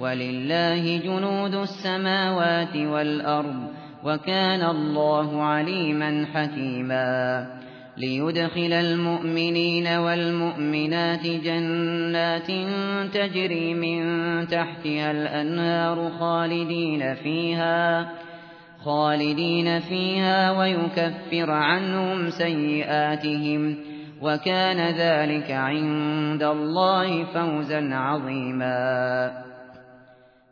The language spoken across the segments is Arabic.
ولله جنود السماوات والأرض وكان الله عليما حكيما. ليدخل المؤمنين والمؤمنات جنات تجري من تحتها الأنهار خالدين فيها خالدين فيها ويكفر عنهم سيئاتهم وكان ذلك عند الله فوزا عظيما.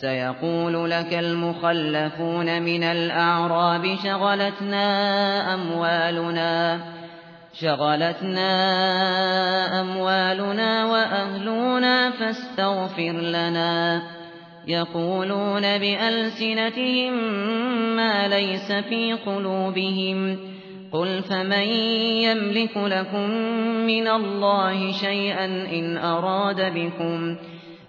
سيقول لك المخلفون من الأعراب شغلتنا أموالنا شغلتنا أموالنا وأهلنا فاستغفر لنا. يقولون بألسنتهم ما ليس في قلوبهم. قل فمن يملك لكم من الله شيئا إن أراد بكم؟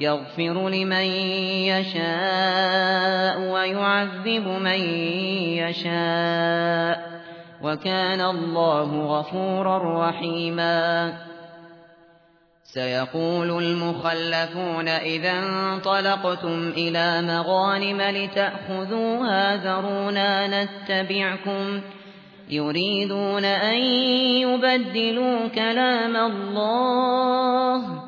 يغفر لمن يشاء ويعذب من يشاء وكان الله غفورا رحيما. سيقول المخلفون إذا انطلقتم إلى مغانم لتأخذوها ذرونا نتبعكم. يريدون أن يبدلوا كلام الله.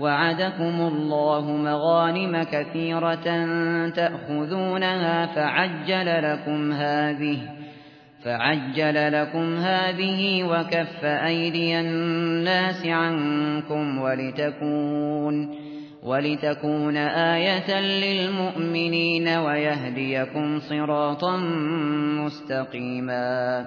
وعدكم الله مغانم كثيرة تأخذونها فعجل لكم هذه فعجل لكم هذه وكف أيدي الناس عنكم ولتكون ولتكون آية للمؤمنين ويهديكم صراطا مستقيما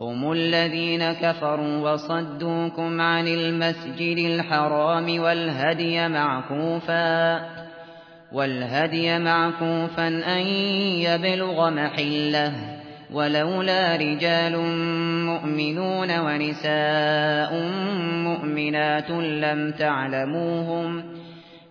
هم الذين كفروا وصدوكم عن المسجد الحرام والهدي معكوفا والهدي معكوفا أن يبلغ محلة. ولولا رجال مؤمنون ونساء مؤمنات لم تعلموهم